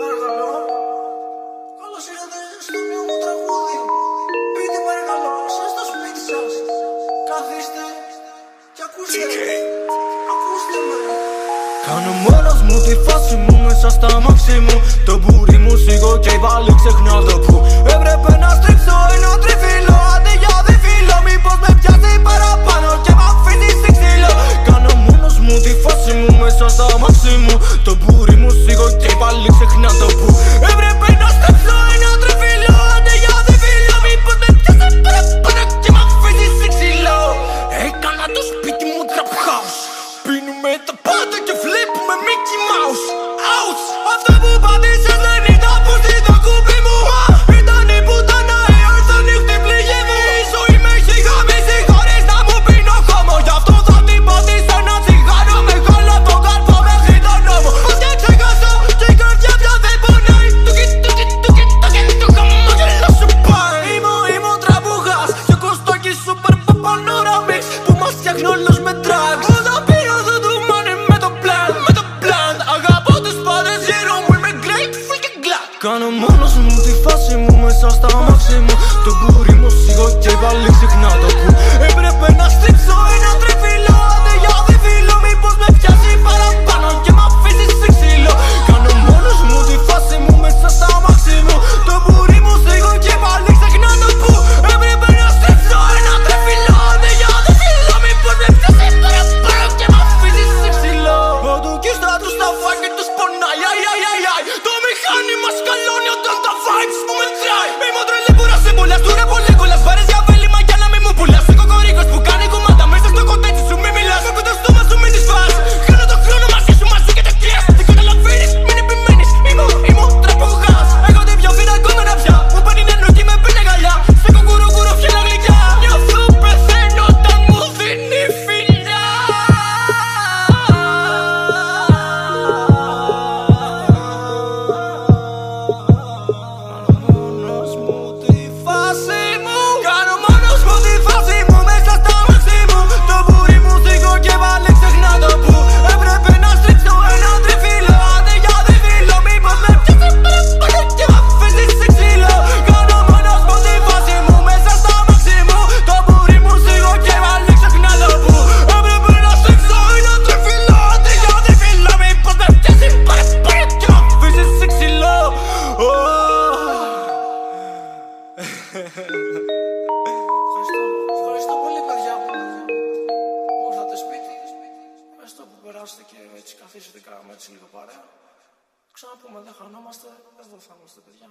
Παρακαλώ. Καλώς ήρθατε στο νέο μου τραγούδι. Πείτε παρακαλώ, σας στο σπίτι σας. Καθίστε και ακούστε. Ακούστε με. Κάνω μόνος μου τη φάση μου μέσα στα μάξι μου. Το μπουρί μου σιγό και πάλι ξεχνά το Με το με plan Με το plan. Great freaking glad. Κάνω μόνος μου τη φάση μου Μέσα στα αμάξι μου. Το κουρί μου σιγό και πάλι συχνά το στρίψω ένα καθίσετε κάμα έτσι λίγο παρέα. Ξαναπούμε, δεν χανόμαστε, δεν θα είμαστε παιδιά.